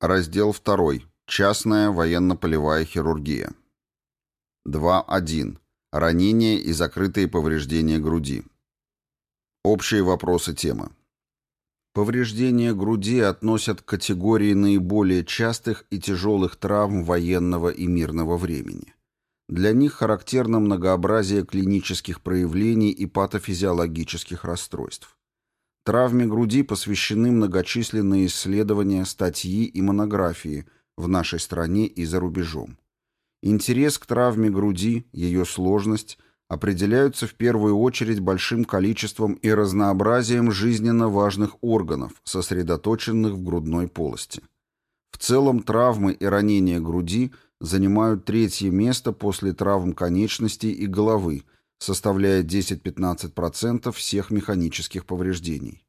Раздел 2. Частная военно-полевая хирургия. 2.1. Ранения и закрытые повреждения груди. Общие вопросы темы. Повреждения груди относят к категории наиболее частых и тяжелых травм военного и мирного времени. Для них характерно многообразие клинических проявлений и патофизиологических расстройств. Травме груди посвящены многочисленные исследования, статьи и монографии в нашей стране и за рубежом. Интерес к травме груди, ее сложность определяются в первую очередь большим количеством и разнообразием жизненно важных органов, сосредоточенных в грудной полости. В целом травмы и ранения груди занимают третье место после травм конечностей и головы – составляя 10-15% всех механических повреждений.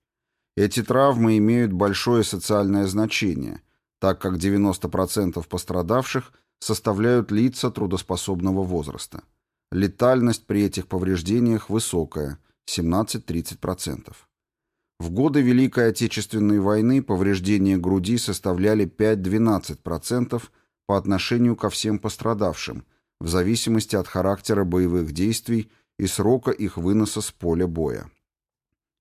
Эти травмы имеют большое социальное значение, так как 90% пострадавших составляют лица трудоспособного возраста. Летальность при этих повреждениях высокая – 17-30%. В годы Великой Отечественной войны повреждения груди составляли 5-12% по отношению ко всем пострадавшим – в зависимости от характера боевых действий и срока их выноса с поля боя.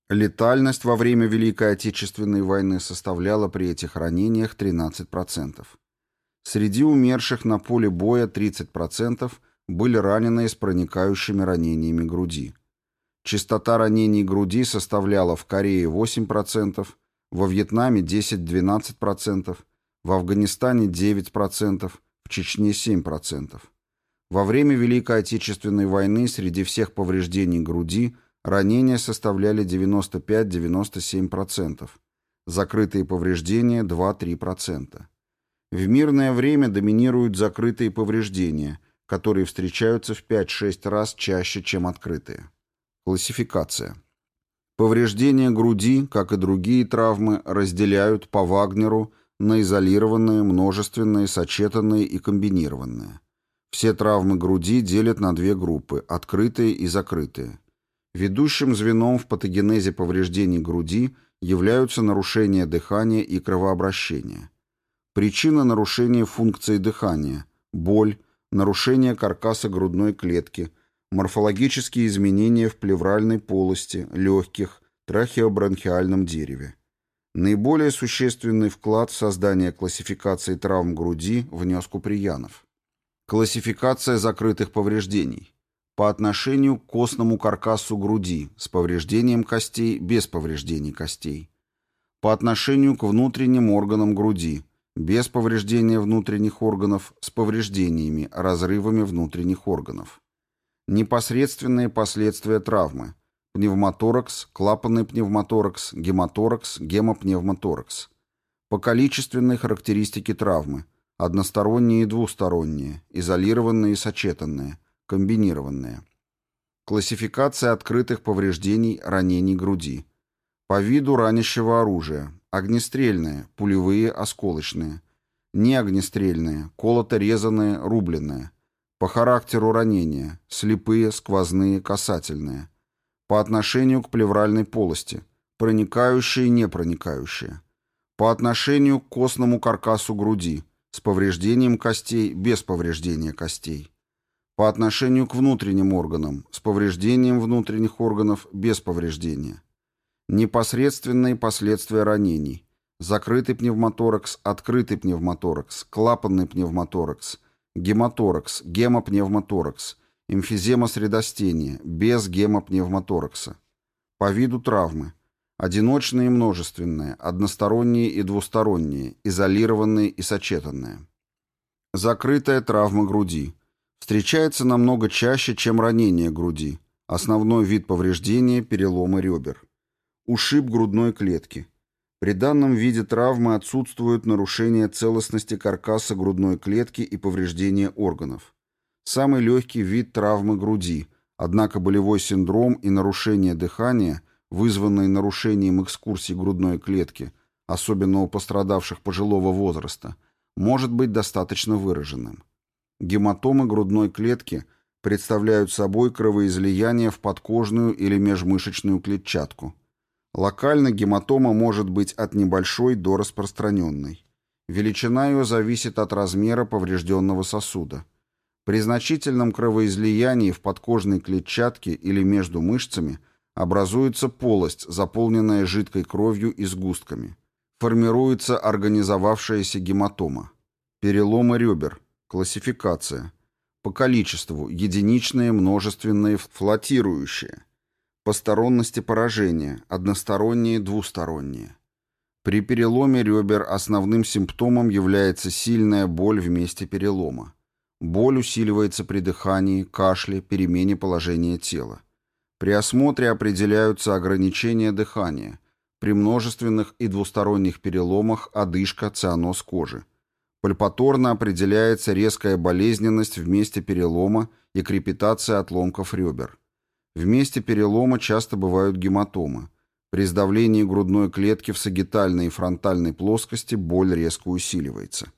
Летальность во время Великой Отечественной войны составляла при этих ранениях 13%. Среди умерших на поле боя 30% были ранены с проникающими ранениями груди. Частота ранений груди составляла в Корее 8%, во Вьетнаме 10-12%, в Афганистане 9%, в Чечне 7%. Во время Великой Отечественной войны среди всех повреждений груди ранения составляли 95-97%, закрытые повреждения 2-3%. В мирное время доминируют закрытые повреждения, которые встречаются в 5-6 раз чаще, чем открытые. Классификация. Повреждения груди, как и другие травмы, разделяют по Вагнеру на изолированные, множественные, сочетанные и комбинированные. Все травмы груди делят на две группы – открытые и закрытые. Ведущим звеном в патогенезе повреждений груди являются нарушение дыхания и кровообращения. Причина нарушения функции дыхания – боль, нарушение каркаса грудной клетки, морфологические изменения в плевральной полости, легких, трахеобронхиальном дереве. Наиболее существенный вклад в создание классификации травм груди внес Куприянов. Классификация закрытых повреждений. По отношению к костному каркасу груди с повреждением костей, без повреждений костей. По отношению к внутренним органам груди, без повреждения внутренних органов, с повреждениями, разрывами внутренних органов. Непосредственные последствия травмы. Пневмоторакс, клапанный пневмоторакс, гематоракс, гемопневмоторакс. По количественной характеристике травмы – Односторонние и двусторонние, изолированные и сочетанные, комбинированные. Классификация открытых повреждений ранений груди. По виду ранящего оружия. Огнестрельные, пулевые, осколочные. Неогнестрельные, колото-резанные, рубленные. По характеру ранения. Слепые, сквозные, касательные. По отношению к плевральной полости. Проникающие непроникающие. По отношению к костному каркасу груди с повреждением костей, без повреждения костей. По отношению к внутренним органам, с повреждением внутренних органов, без повреждения. Непосредственные последствия ранений. Закрытый пневмоторакс, открытый пневмоторакс, клапанный пневмоторакс, гематоракс, гемопневмоторакс, эмфизема средостения, без гемопневмоторакса. По виду травмы. Одиночные и множественные, односторонние и двусторонние, изолированные и сочетанные. Закрытая травма груди. Встречается намного чаще, чем ранение груди. Основной вид повреждения – переломы ребер. Ушиб грудной клетки. При данном виде травмы отсутствуют нарушения целостности каркаса грудной клетки и повреждения органов. Самый легкий вид травмы груди, однако болевой синдром и нарушение дыхания – вызванные нарушением экскурсии грудной клетки, особенно у пострадавших пожилого возраста, может быть достаточно выраженным. Гематомы грудной клетки представляют собой кровоизлияние в подкожную или межмышечную клетчатку. Локально гематома может быть от небольшой до распространенной. Величина ее зависит от размера поврежденного сосуда. При значительном кровоизлиянии в подкожной клетчатке или между мышцами образуется полость, заполненная жидкой кровью и сгустками. Формируется организовавшаяся гематома. Переломы ребер. Классификация. По количеству единичные, множественные, флотирующие. По сторонности поражения односторонние, двусторонние. При переломе ребер основным симптомом является сильная боль в месте перелома. Боль усиливается при дыхании, кашле, перемене положения тела. При осмотре определяются ограничения дыхания. При множественных и двусторонних переломах одышка, цианоз кожи. Пальпаторно определяется резкая болезненность в месте перелома и крепитация отломков ребер. В месте перелома часто бывают гематомы. При сдавлении грудной клетки в сагитальной и фронтальной плоскости боль резко усиливается.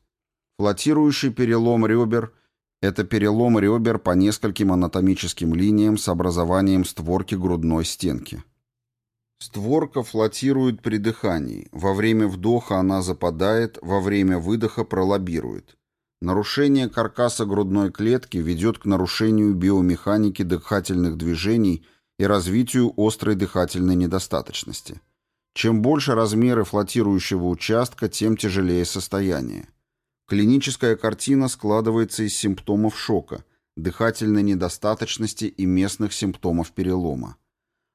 Флотирующий перелом ребер это перелом ребер по нескольким анатомическим линиям с образованием створки грудной стенки. Створка флотирует при дыхании. Во время вдоха она западает, во время выдоха пролоббирует. Нарушение каркаса грудной клетки ведет к нарушению биомеханики дыхательных движений и развитию острой дыхательной недостаточности. Чем больше размеры флотирующего участка, тем тяжелее состояние. Клиническая картина складывается из симптомов шока, дыхательной недостаточности и местных симптомов перелома.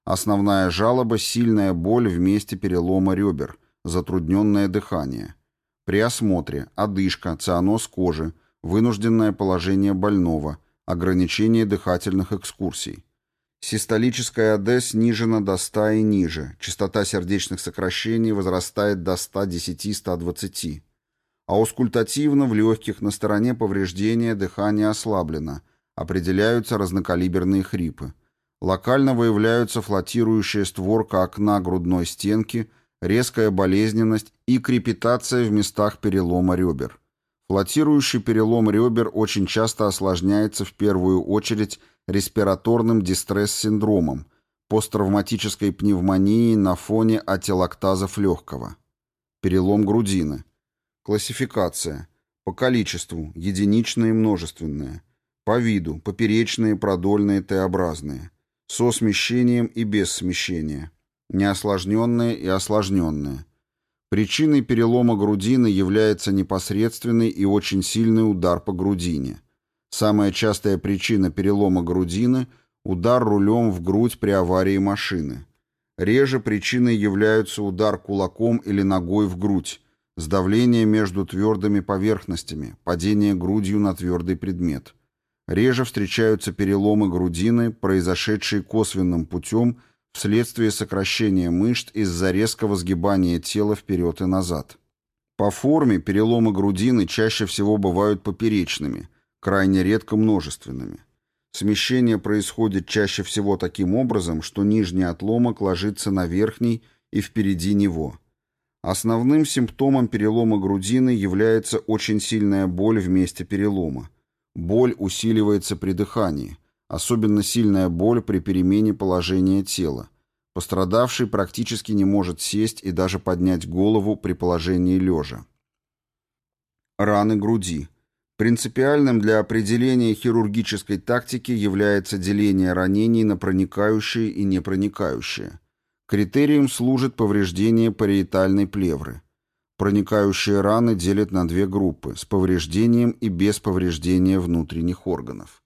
Основная жалоба – сильная боль в месте перелома ребер, затрудненное дыхание. При осмотре – одышка, цианоз кожи, вынужденное положение больного, ограничение дыхательных экскурсий. Систолическая АД снижена до 100 и ниже, частота сердечных сокращений возрастает до 110-120 аускультативно в легких на стороне повреждения дыхание ослаблено, определяются разнокалиберные хрипы. Локально выявляются флотирующая створка окна грудной стенки, резкая болезненность и крепитация в местах перелома ребер. Флотирующий перелом ребер очень часто осложняется в первую очередь респираторным дистресс-синдромом, посттравматической пневмонией на фоне ателоктазов легкого. Перелом грудины – Классификация. По количеству – единичные и множественные. По виду – поперечные, продольные, Т-образные. Со смещением и без смещения. Неосложненные и осложненные. Причиной перелома грудины является непосредственный и очень сильный удар по грудине. Самая частая причина перелома грудины – удар рулем в грудь при аварии машины. Реже причиной являются удар кулаком или ногой в грудь, Сдавление между твердыми поверхностями, падение грудью на твердый предмет. Реже встречаются переломы грудины, произошедшие косвенным путем вследствие сокращения мышц из-за резкого сгибания тела вперед и назад. По форме переломы грудины чаще всего бывают поперечными, крайне редко множественными. Смещение происходит чаще всего таким образом, что нижний отломок ложится на верхний и впереди него – Основным симптомом перелома грудины является очень сильная боль в месте перелома. Боль усиливается при дыхании, особенно сильная боль при перемене положения тела. Пострадавший практически не может сесть и даже поднять голову при положении лежа. Раны груди. Принципиальным для определения хирургической тактики является деление ранений на проникающие и непроникающие. Критерием служит повреждение париетальной плевры. Проникающие раны делят на две группы – с повреждением и без повреждения внутренних органов.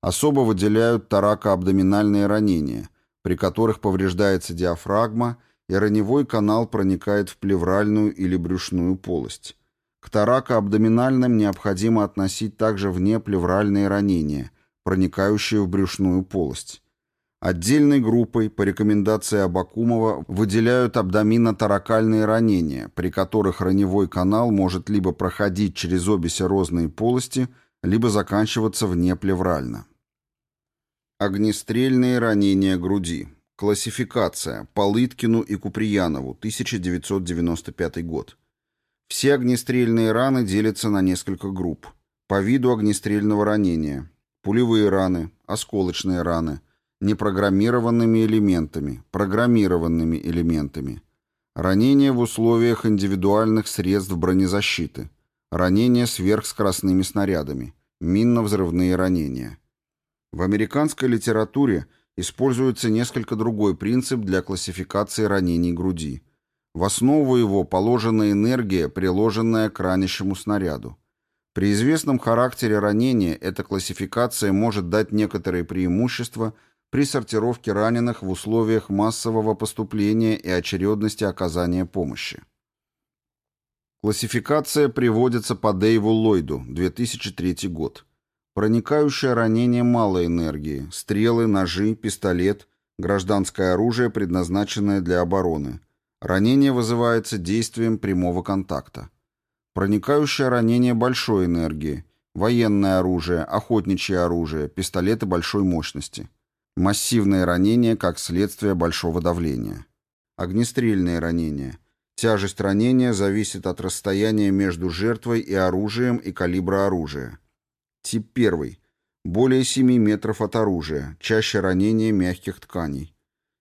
Особо выделяют таракоабдоминальные ранения, при которых повреждается диафрагма и раневой канал проникает в плевральную или брюшную полость. К таракоабдоминальным необходимо относить также внеплевральные ранения, проникающие в брюшную полость. Отдельной группой, по рекомендации Абакумова, выделяют абдоминотаракальные ранения, при которых раневой канал может либо проходить через обе серозные полости, либо заканчиваться внеплеврально. Огнестрельные ранения груди. Классификация. По Лыткину и Куприянову, 1995 год. Все огнестрельные раны делятся на несколько групп. По виду огнестрельного ранения. Пулевые раны, осколочные раны – непрограммированными элементами, программированными элементами. ранение в условиях индивидуальных средств бронезащиты, ранение сверхскоростными снарядами, минно-взрывные ранения. В американской литературе используется несколько другой принцип для классификации ранений груди. В основу его положена энергия, приложенная к ранящему снаряду. При известном характере ранения эта классификация может дать некоторые преимущества при сортировке раненых в условиях массового поступления и очередности оказания помощи. Классификация приводится по Дэйву Ллойду, 2003 год. Проникающее ранение малой энергии, стрелы, ножи, пистолет, гражданское оружие, предназначенное для обороны. Ранение вызывается действием прямого контакта. Проникающее ранение большой энергии, военное оружие, охотничье оружие, пистолеты большой мощности. Массивные ранения как следствие большого давления. Огнестрельные ранения. Тяжесть ранения зависит от расстояния между жертвой и оружием и калибра оружия. Тип 1. Более 7 метров от оружия, чаще ранения мягких тканей.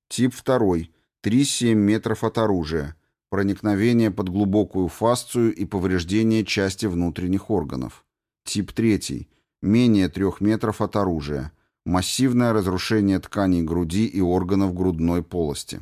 Тип 2. 3-7 метров от оружия, проникновение под глубокую фасцию и повреждение части внутренних органов. Тип 3. Менее 3 метров от оружия. Массивное разрушение тканей груди и органов грудной полости.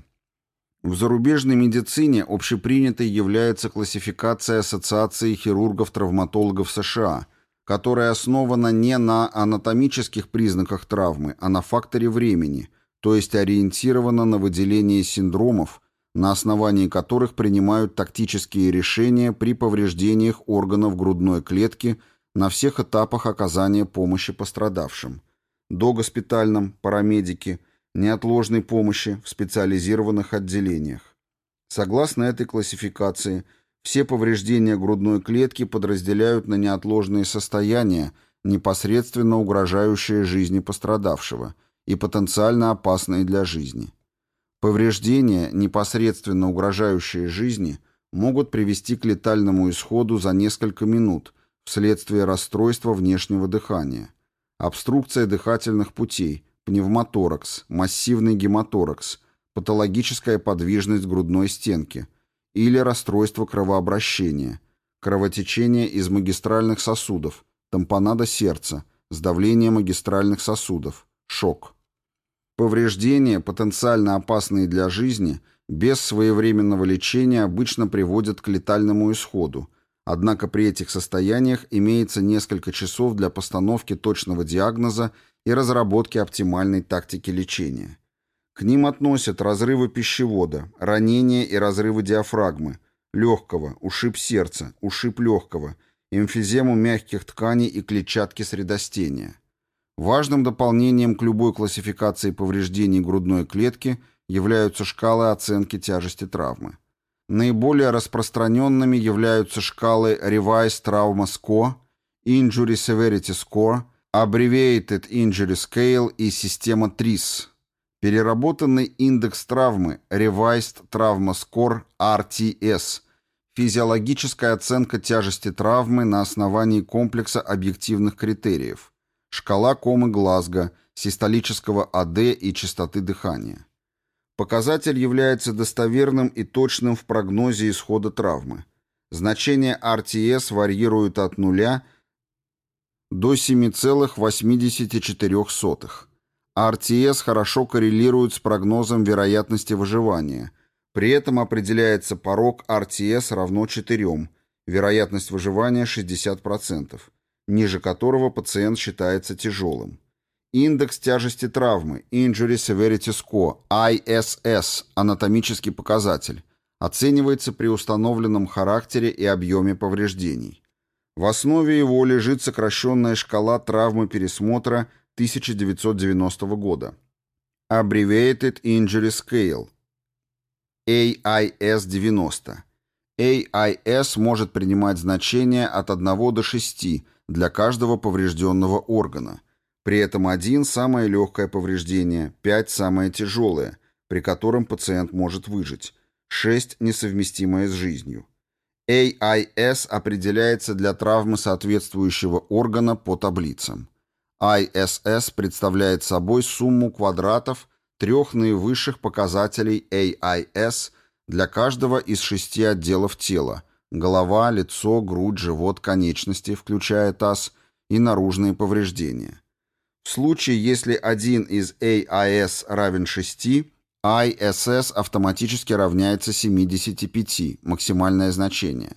В зарубежной медицине общепринятой является классификация Ассоциации хирургов-травматологов США, которая основана не на анатомических признаках травмы, а на факторе времени, то есть ориентирована на выделение синдромов, на основании которых принимают тактические решения при повреждениях органов грудной клетки на всех этапах оказания помощи пострадавшим. Догоспитальном, парамедики, неотложной помощи в специализированных отделениях. Согласно этой классификации, все повреждения грудной клетки подразделяют на неотложные состояния, непосредственно угрожающие жизни пострадавшего и потенциально опасные для жизни. Повреждения, непосредственно угрожающие жизни, могут привести к летальному исходу за несколько минут вследствие расстройства внешнего дыхания, обструкция дыхательных путей, пневмоторакс, массивный гемоторакс, патологическая подвижность грудной стенки или расстройство кровообращения, кровотечение из магистральных сосудов, тампонада сердца, сдавление магистральных сосудов, шок. Повреждения, потенциально опасные для жизни, без своевременного лечения обычно приводят к летальному исходу, однако при этих состояниях имеется несколько часов для постановки точного диагноза и разработки оптимальной тактики лечения. К ним относят разрывы пищевода, ранения и разрывы диафрагмы, легкого, ушиб сердца, ушиб легкого, эмфизему мягких тканей и клетчатки средостения. Важным дополнением к любой классификации повреждений грудной клетки являются шкалы оценки тяжести травмы. Наиболее распространенными являются шкалы Revised Trauma Score, Injury Severity Score, Abbreviated Injury Scale и система TRIS. Переработанный индекс травмы Revised Trauma Score RTS. Физиологическая оценка тяжести травмы на основании комплекса объективных критериев шкала комы Глазго, систолического АД и частоты дыхания. Показатель является достоверным и точным в прогнозе исхода травмы. Значение RTS варьирует от 0 до 7,84. RTS хорошо коррелирует с прогнозом вероятности выживания. При этом определяется порог RTS равно 4, вероятность выживания 60% ниже которого пациент считается тяжелым. Индекс тяжести травмы, Injury Severity Score, ISS, анатомический показатель, оценивается при установленном характере и объеме повреждений. В основе его лежит сокращенная шкала травмы пересмотра 1990 года. Abbreviated Injury Scale, AIS-90. AIS может принимать значения от 1 до 6 для каждого поврежденного органа. При этом один – самое легкое повреждение, 5 – самое тяжелое, при котором пациент может выжить, 6 – несовместимое с жизнью. AIS определяется для травмы соответствующего органа по таблицам. ISS представляет собой сумму квадратов трех наивысших показателей AIS для каждого из шести отделов тела – голова, лицо, грудь, живот, конечности, включая таз, и наружные повреждения. В случае, если один из AIS равен 6, ISS автоматически равняется 75, максимальное значение.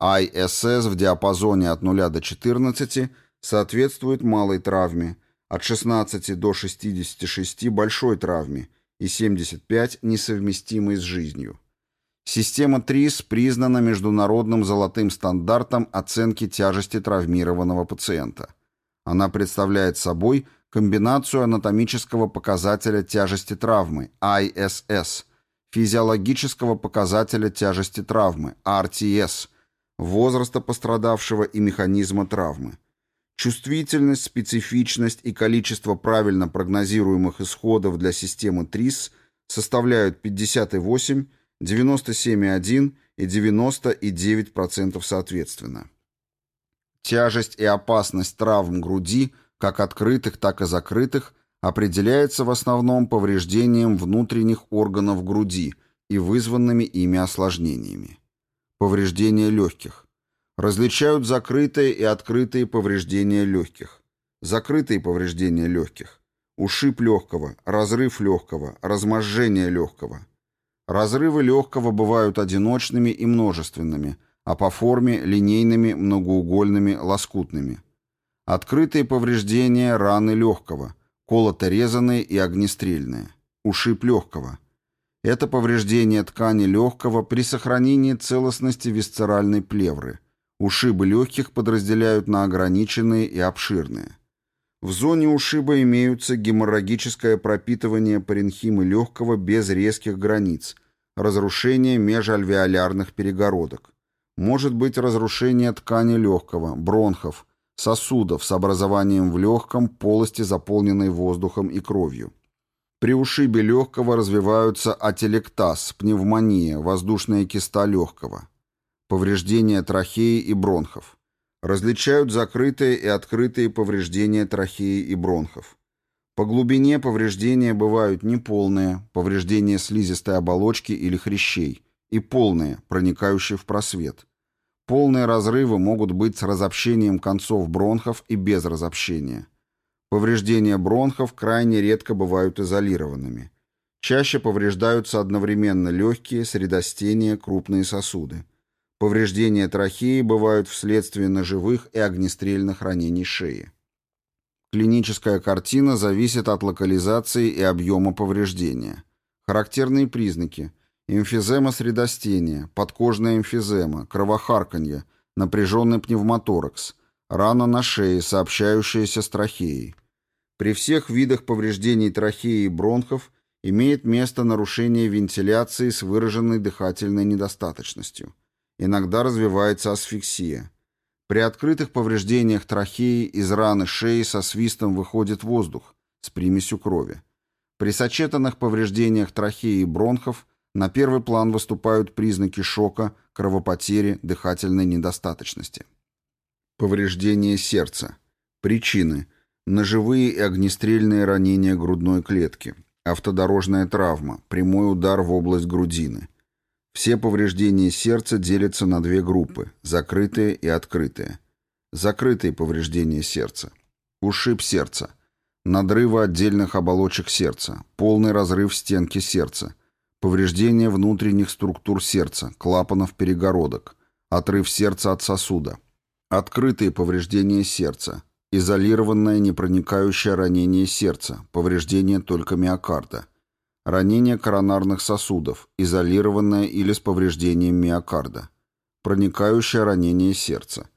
ISS в диапазоне от 0 до 14 соответствует малой травме, от 16 до 66 – большой травме и 75 – несовместимой с жизнью. Система ТРИС признана международным золотым стандартом оценки тяжести травмированного пациента. Она представляет собой комбинацию анатомического показателя тяжести травмы ISS, физиологического показателя тяжести травмы RTS, возраста пострадавшего и механизма травмы. Чувствительность, специфичность и количество правильно прогнозируемых исходов для системы ТРИС составляют 58, 97,1 и 90,9% соответственно. Тяжесть и опасность травм груди, как открытых, так и закрытых, определяется в основном повреждением внутренних органов груди и вызванными ими осложнениями. Повреждения легких. Различают закрытые и открытые повреждения легких. Закрытые повреждения легких. Ушиб легкого, разрыв легкого, разможжение легкого. Разрывы легкого бывают одиночными и множественными, а по форме – линейными, многоугольными, лоскутными. Открытые повреждения раны легкого, колото-резанные и огнестрельные. Ушиб легкого. Это повреждение ткани легкого при сохранении целостности висцеральной плевры. Ушибы легких подразделяют на ограниченные и обширные. В зоне ушиба имеются геморрагическое пропитывание паренхимы легкого без резких границ, разрушение межальвеолярных перегородок. Может быть разрушение ткани легкого, бронхов, сосудов с образованием в легком полости, заполненной воздухом и кровью. При ушибе легкого развиваются ателектаз, пневмония, воздушная киста легкого. Повреждение трахеи и бронхов. Различают закрытые и открытые повреждения трахеи и бронхов. По глубине повреждения бывают неполные, повреждения слизистой оболочки или хрящей, и полные, проникающие в просвет. Полные разрывы могут быть с разобщением концов бронхов и без разобщения. Повреждения бронхов крайне редко бывают изолированными. Чаще повреждаются одновременно легкие, средостения, крупные сосуды. Повреждения трахеи бывают вследствие ножевых и огнестрельных ранений шеи. Клиническая картина зависит от локализации и объема повреждения. Характерные признаки – эмфизема средостения, подкожная эмфизема, кровохарканье, напряженный пневмоторакс, рана на шее, сообщающаяся с трахеей. При всех видах повреждений трахеи и бронхов имеет место нарушение вентиляции с выраженной дыхательной недостаточностью. Иногда развивается асфиксия. При открытых повреждениях трахеи из раны шеи со свистом выходит воздух с примесью крови. При сочетанных повреждениях трахеи и бронхов на первый план выступают признаки шока, кровопотери, дыхательной недостаточности. Повреждение сердца. Причины. Ножевые и огнестрельные ранения грудной клетки. Автодорожная травма. Прямой удар в область грудины. Все повреждения сердца делятся на две группы – закрытые и открытые. Закрытые повреждения сердца. Ушиб сердца. Надрывы отдельных оболочек сердца. Полный разрыв стенки сердца. Повреждение внутренних структур сердца, клапанов перегородок. Отрыв сердца от сосуда. Открытые повреждения сердца. Изолированное непроникающее ранение сердца. Повреждение только миокарда Ранение коронарных сосудов, изолированное или с повреждением миокарда. Проникающее ранение сердца.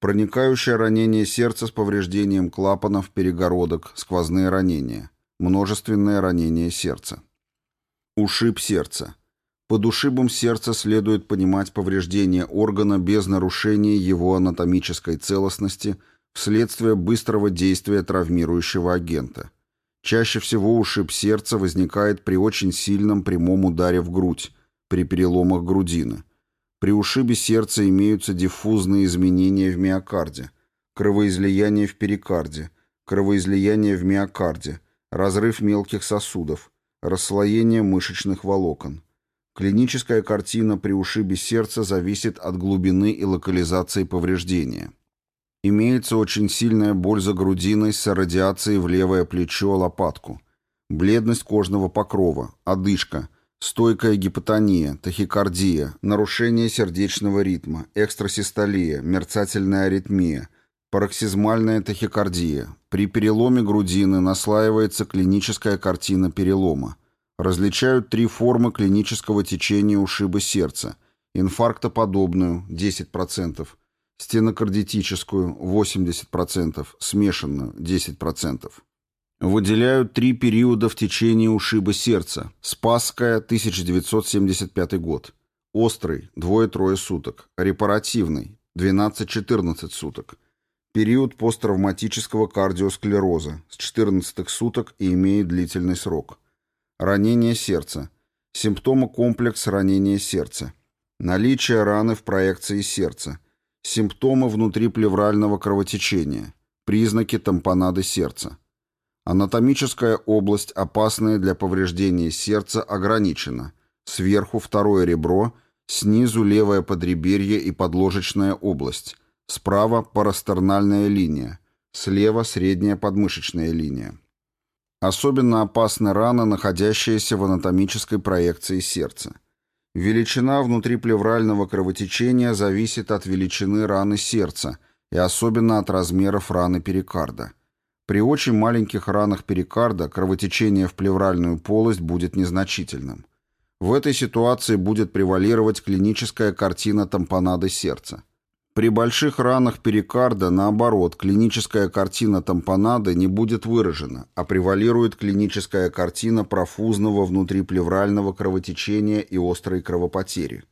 Проникающее ранение сердца с повреждением клапанов, перегородок, сквозные ранения. Множественное ранение сердца. Ушиб сердца. Под ушибом сердца следует понимать повреждение органа без нарушения его анатомической целостности вследствие быстрого действия травмирующего агента – Чаще всего ушиб сердца возникает при очень сильном прямом ударе в грудь, при переломах грудины. При ушибе сердца имеются диффузные изменения в миокарде, кровоизлияние в перикарде, кровоизлияние в миокарде, разрыв мелких сосудов, расслоение мышечных волокон. Клиническая картина при ушибе сердца зависит от глубины и локализации повреждения. Имеется очень сильная боль за грудиной с радиацией в левое плечо, лопатку. Бледность кожного покрова, одышка, стойкая гипотония, тахикардия, нарушение сердечного ритма, экстрасистолия, мерцательная аритмия, пароксизмальная тахикардия. При переломе грудины наслаивается клиническая картина перелома. Различают три формы клинического течения ушиба сердца. Инфарктоподобную – 10%, стенокардитическую 80%, смешанную 10%. Выделяют три периода в течение ушиба сердца. Спасская, 1975 год. Острый, двое-трое суток. Репаративный, 12-14 суток. Период посттравматического кардиосклероза с 14 суток и имеет длительный срок. Ранение сердца. Симптомы комплекс ранения сердца. Наличие раны в проекции сердца Симптомы внутриплеврального кровотечения. Признаки тампонады сердца. Анатомическая область, опасная для повреждения сердца, ограничена. Сверху второе ребро, снизу левое подреберье и подложечная область. Справа парастернальная линия. Слева средняя подмышечная линия. Особенно опасны раны, находящиеся в анатомической проекции сердца. Величина внутриплеврального кровотечения зависит от величины раны сердца и особенно от размеров раны перикарда. При очень маленьких ранах перикарда кровотечение в плевральную полость будет незначительным. В этой ситуации будет превалировать клиническая картина тампонады сердца. При больших ранах перикарда, наоборот, клиническая картина тампонады не будет выражена, а превалирует клиническая картина профузного внутриплеврального кровотечения и острой кровопотери.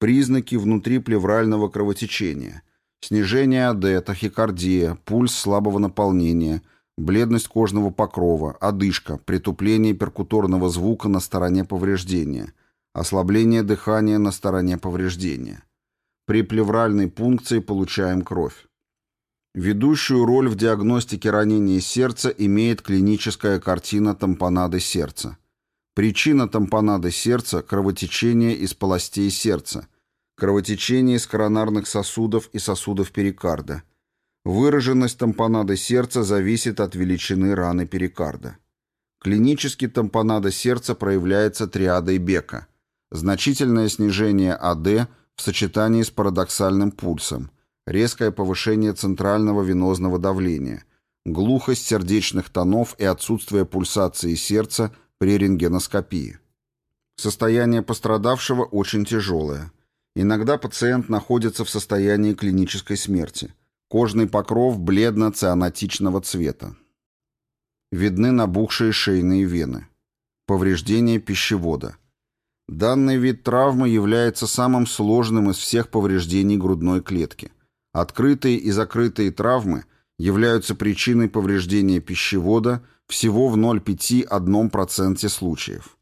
Признаки внутриплеврального кровотечения. Снижение АД, тахикардия, пульс слабого наполнения, бледность кожного покрова, одышка, притупление перкуторного звука на стороне повреждения, ослабление дыхания на стороне повреждения. При плевральной пункции получаем кровь. Ведущую роль в диагностике ранения сердца имеет клиническая картина тампонады сердца. Причина тампонады сердца – кровотечение из полостей сердца, кровотечение из коронарных сосудов и сосудов перикарда. Выраженность тампонады сердца зависит от величины раны перикарда. Клинически тампонада сердца проявляется триадой Бека. Значительное снижение АД – в сочетании с парадоксальным пульсом, резкое повышение центрального венозного давления, глухость сердечных тонов и отсутствие пульсации сердца при рентгеноскопии. Состояние пострадавшего очень тяжелое. Иногда пациент находится в состоянии клинической смерти. Кожный покров бледно-цианотичного цвета. Видны набухшие шейные вены. Повреждение пищевода. Данный вид травмы является самым сложным из всех повреждений грудной клетки. Открытые и закрытые травмы являются причиной повреждения пищевода всего в 0,5-1% случаев.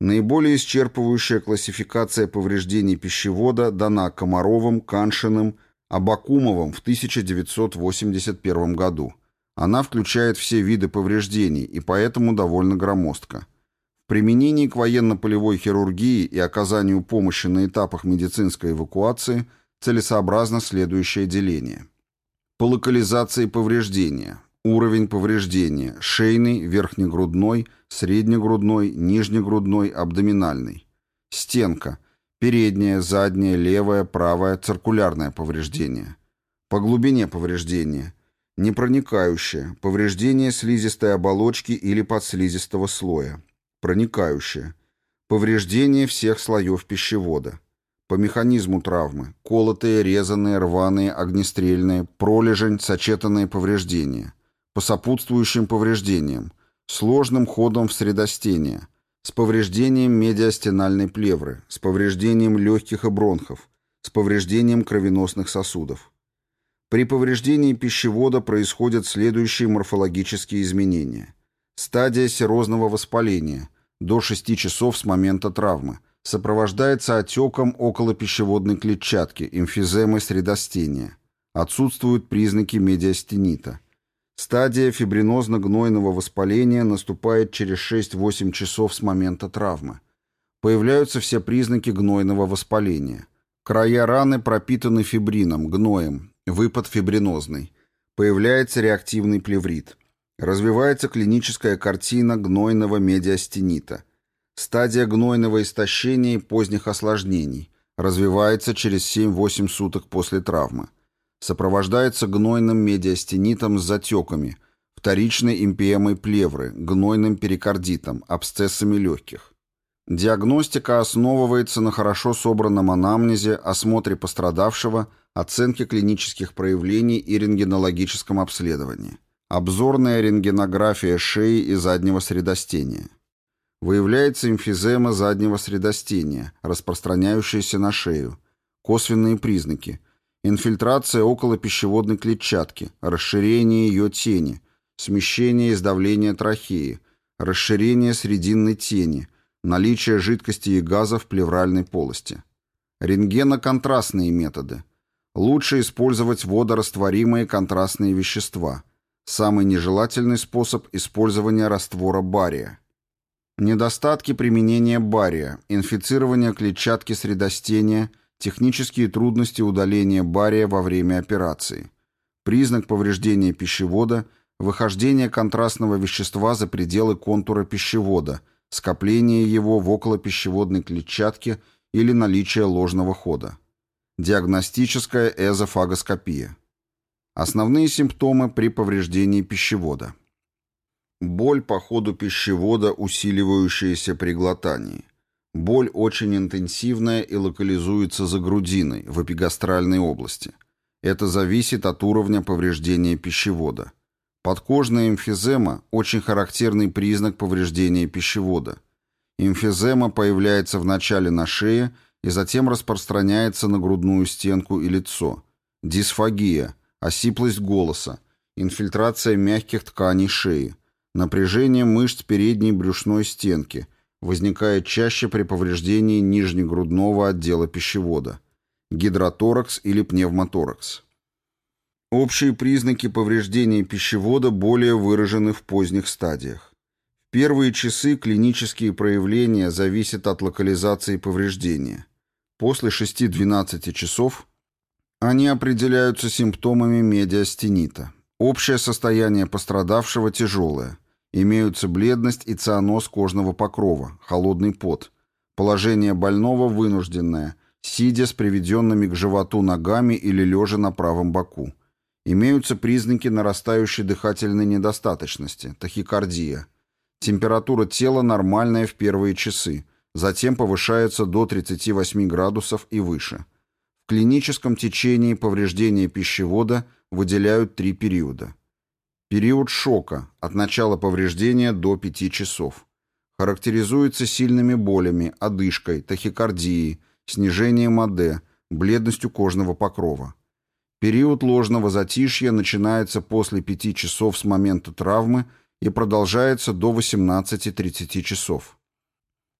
Наиболее исчерпывающая классификация повреждений пищевода дана Комаровым, Каншиным, Абакумовым в 1981 году. Она включает все виды повреждений и поэтому довольно громоздка применении к военно-полевой хирургии и оказанию помощи на этапах медицинской эвакуации целесообразно следующее деление. По локализации повреждения. Уровень повреждения. Шейный, верхнегрудной, среднегрудной, нижнегрудной, абдоминальный. Стенка. Передняя, задняя, левая, правая, циркулярное повреждение. По глубине повреждения. Непроникающее. Повреждение слизистой оболочки или подслизистого слоя проникающее, повреждение всех слоев пищевода. По механизму травмы – колотые, резанные, рваные, огнестрельные, пролежень, сочетанные повреждения. По сопутствующим повреждениям – сложным ходом в средостение, с повреждением медиастенальной плевры, с повреждением легких и бронхов, с повреждением кровеносных сосудов. При повреждении пищевода происходят следующие морфологические изменения. Стадия серозного воспаления до 6 часов с момента травмы сопровождается отеком около пищеводной клетчатки, эмфиземой средостения. Отсутствуют признаки медиастенита. Стадия фибринозно-гнойного воспаления наступает через 6-8 часов с момента травмы. Появляются все признаки гнойного воспаления. Края раны пропитаны фибрином, гноем, выпад фибринозный. Появляется реактивный плеврит. Развивается клиническая картина гнойного медиастенита. Стадия гнойного истощения и поздних осложнений. Развивается через 7-8 суток после травмы. Сопровождается гнойным медиастенитом с затеками, вторичной импиемой плевры, гнойным перикардитом, абсцессами легких. Диагностика основывается на хорошо собранном анамнезе, осмотре пострадавшего, оценке клинических проявлений и рентгенологическом обследовании. Обзорная рентгенография шеи и заднего средостения. Выявляется эмфизема заднего средостения, распространяющаяся на шею. Косвенные признаки. Инфильтрация около пищеводной клетчатки, расширение ее тени, смещение из давления трахеи, расширение срединной тени, наличие жидкости и газа в плевральной полости. Рентгеноконтрастные методы. Лучше использовать водорастворимые контрастные вещества – Самый нежелательный способ использования раствора бария. Недостатки применения бария, инфицирование клетчатки средостения, технические трудности удаления бария во время операции. Признак повреждения пищевода – выхождение контрастного вещества за пределы контура пищевода, скопление его в околопищеводной клетчатке или наличие ложного хода. Диагностическая эзофагоскопия. Основные симптомы при повреждении пищевода. Боль по ходу пищевода, усиливающаяся при глотании. Боль очень интенсивная и локализуется за грудиной, в эпигастральной области. Это зависит от уровня повреждения пищевода. Подкожная эмфизема – очень характерный признак повреждения пищевода. Эмфизема появляется вначале на шее и затем распространяется на грудную стенку и лицо. Дисфагия – осиплость голоса, инфильтрация мягких тканей шеи, напряжение мышц передней брюшной стенки, возникает чаще при повреждении нижнегрудного отдела пищевода, гидроторакс или пневмоторакс. Общие признаки повреждения пищевода более выражены в поздних стадиях. В первые часы клинические проявления зависят от локализации повреждения. После 6-12 часов они определяются симптомами медиастенита. Общее состояние пострадавшего тяжелое. Имеются бледность и цианоз кожного покрова, холодный пот. Положение больного вынужденное, сидя с приведенными к животу ногами или лежа на правом боку. Имеются признаки нарастающей дыхательной недостаточности, тахикардия. Температура тела нормальная в первые часы, затем повышается до 38 градусов и выше. В клиническом течении повреждения пищевода выделяют три периода. Период шока от начала повреждения до 5 часов. Характеризуется сильными болями, одышкой, тахикардией, снижением АД, бледностью кожного покрова. Период ложного затишья начинается после 5 часов с момента травмы и продолжается до 18-30 часов.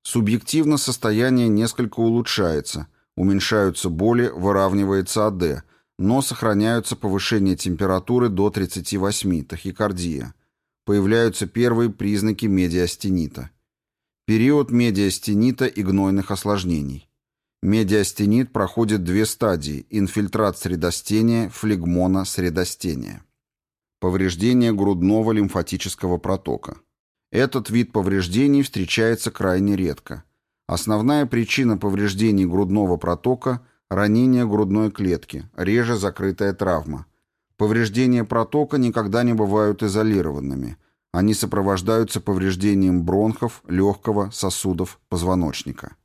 Субъективно состояние несколько улучшается – Уменьшаются боли, выравнивается АД, но сохраняются повышение температуры до 38, тахикардия. Появляются первые признаки медиастенита. Период медиастенита и гнойных осложнений. Медиастенит проходит две стадии – инфильтрат средостения, флегмона средостения. Повреждение грудного лимфатического протока. Этот вид повреждений встречается крайне редко. Основная причина повреждений грудного протока – ранение грудной клетки, реже закрытая травма. Повреждения протока никогда не бывают изолированными. Они сопровождаются повреждением бронхов, легкого, сосудов, позвоночника.